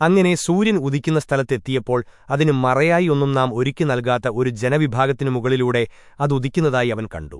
അങ്ങനെ സൂര്യൻ ഉദിക്കുന്ന സ്ഥലത്തെത്തിയപ്പോൾ അതിന് മറയായി ഒന്നും നാം ഒരുക്കി നൽകാത്ത ഒരു ജനവിഭാഗത്തിനു മുകളിലൂടെ അതുദിക്കുന്നതായി അവൻ കണ്ടു.